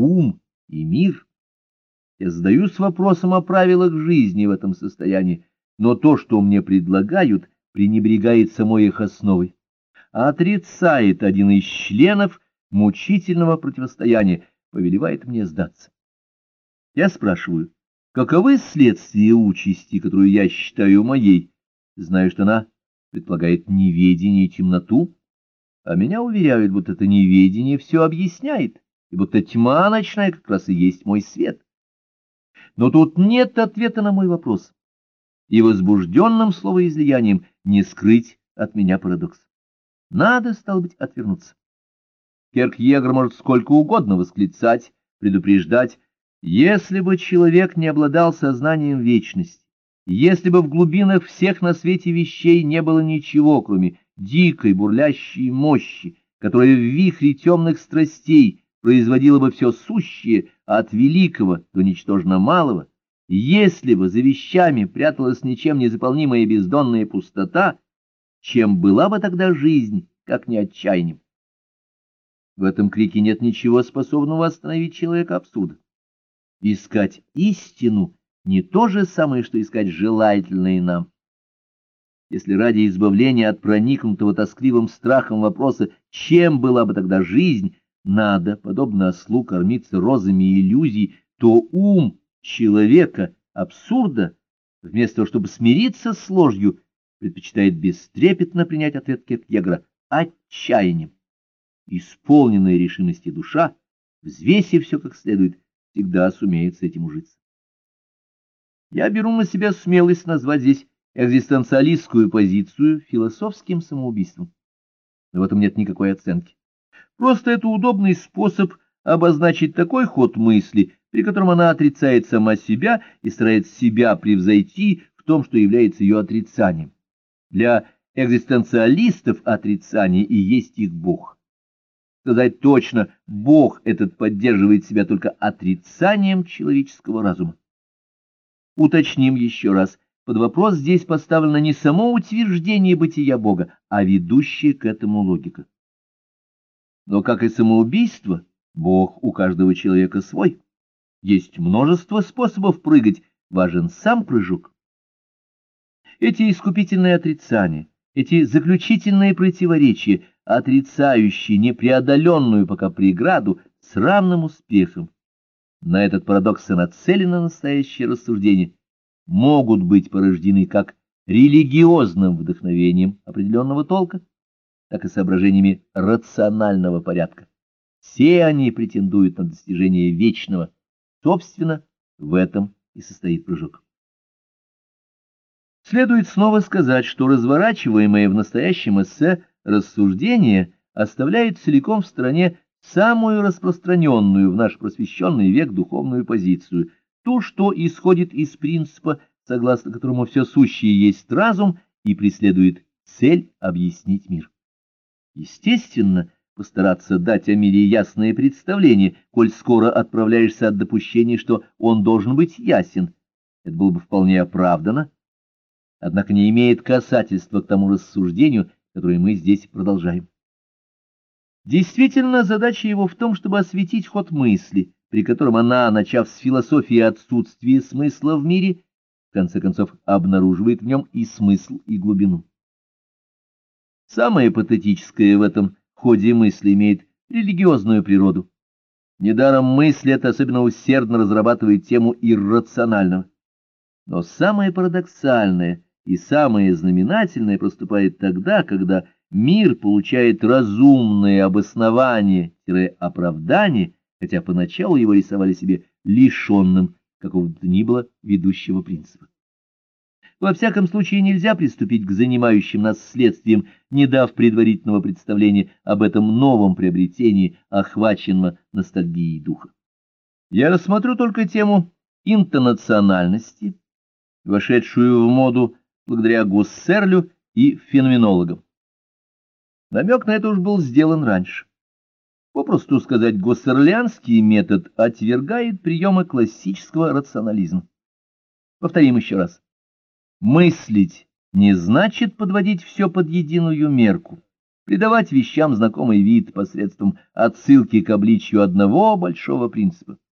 ум и мир. Я задаюсь вопросом о правилах жизни в этом состоянии, но то, что мне предлагают, пренебрегает самой их основой, а отрицает один из членов мучительного противостояния, повелевает мне сдаться. Я спрашиваю, каковы следствия участи, которую я считаю моей, знаю, что она предполагает неведение и темноту, а меня уверяют, будто это неведение все объясняет, и будто тьма ночная как раз и есть мой свет. Но тут нет ответа на мой вопрос, и возбужденным словоизлиянием не скрыть от меня парадокс. Надо, стало быть, отвернуться. Керк-Егер может сколько угодно восклицать, предупреждать, если бы человек не обладал сознанием вечности, если бы в глубинах всех на свете вещей не было ничего, кроме дикой бурлящей мощи, которая в вихре темных страстей производила бы все сущее от великого до ничтожно малого, если бы за вещами пряталась ничем не заполнимая бездонная пустота, чем была бы тогда жизнь, как не отчаянием? В этом крике нет ничего способного остановить человека абсурда. Искать истину не то же самое, что искать желательное нам. Если ради избавления от проникнутого тоскливым страхом вопроса, чем была бы тогда жизнь, надо, подобно ослу, кормиться розами иллюзий, то ум человека, абсурда, вместо того, чтобы смириться с ложью, предпочитает бестрепетно принять ответ Киркегора отчаянием. Исполненная решимости душа, взвесив все как следует, всегда сумеет с этим ужиться. Я беру на себя смелость назвать здесь экзистенциалистскую позицию философским самоубийством. Но в этом нет никакой оценки. Просто это удобный способ обозначить такой ход мысли, при котором она отрицает сама себя и старается себя превзойти в том, что является ее отрицанием. Для экзистенциалистов отрицание и есть их Бог. Сказать точно, Бог этот поддерживает себя только отрицанием человеческого разума. Уточним еще раз, под вопрос здесь поставлено не само утверждение бытия Бога, а ведущая к этому логика. Но, как и самоубийство, Бог у каждого человека свой. Есть множество способов прыгать, важен сам прыжок. Эти искупительные отрицания, эти заключительные противоречия, отрицающие непреодоленную пока преграду, с равным успехом. На этот парадокс и нацелено настоящее рассуждение, могут быть порождены как религиозным вдохновением определенного толка, так и соображениями рационального порядка. Все они претендуют на достижение вечного. Собственно, в этом и состоит прыжок. Следует снова сказать, что разворачиваемое в настоящем эссе рассуждение оставляет целиком в стране самую распространенную в наш просвещенный век духовную позицию, ту, что исходит из принципа, согласно которому все сущее есть разум и преследует цель объяснить мир. Естественно, постараться дать о мире ясное представление, коль скоро отправляешься от допущения, что он должен быть ясен. Это было бы вполне оправдано, однако не имеет касательства к тому рассуждению, которое мы здесь продолжаем. Действительно, задача его в том, чтобы осветить ход мысли, при котором она, начав с философии отсутствия смысла в мире, в конце концов обнаруживает в нем и смысл, и глубину. Самое патетическое в этом ходе мысли имеет религиозную природу. Недаром мысль это особенно усердно разрабатывает тему иррационального. Но самое парадоксальное и самое знаменательное проступает тогда, когда мир получает разумное обоснование-оправдание, хотя поначалу его рисовали себе лишенным какого-то ни было ведущего принципа. Во всяком случае, нельзя приступить к занимающим нас следствиям, не дав предварительного представления об этом новом приобретении, охваченного ностальгией духа. Я рассмотрю только тему интонациональности, вошедшую в моду благодаря Гуссерлю и феноменологам. Намек на это уж был сделан раньше. Попросту сказать, гуссерлянский метод отвергает приемы классического рационализма. Повторим еще раз. Мыслить не значит подводить все под единую мерку, придавать вещам знакомый вид посредством отсылки к обличью одного большого принципа.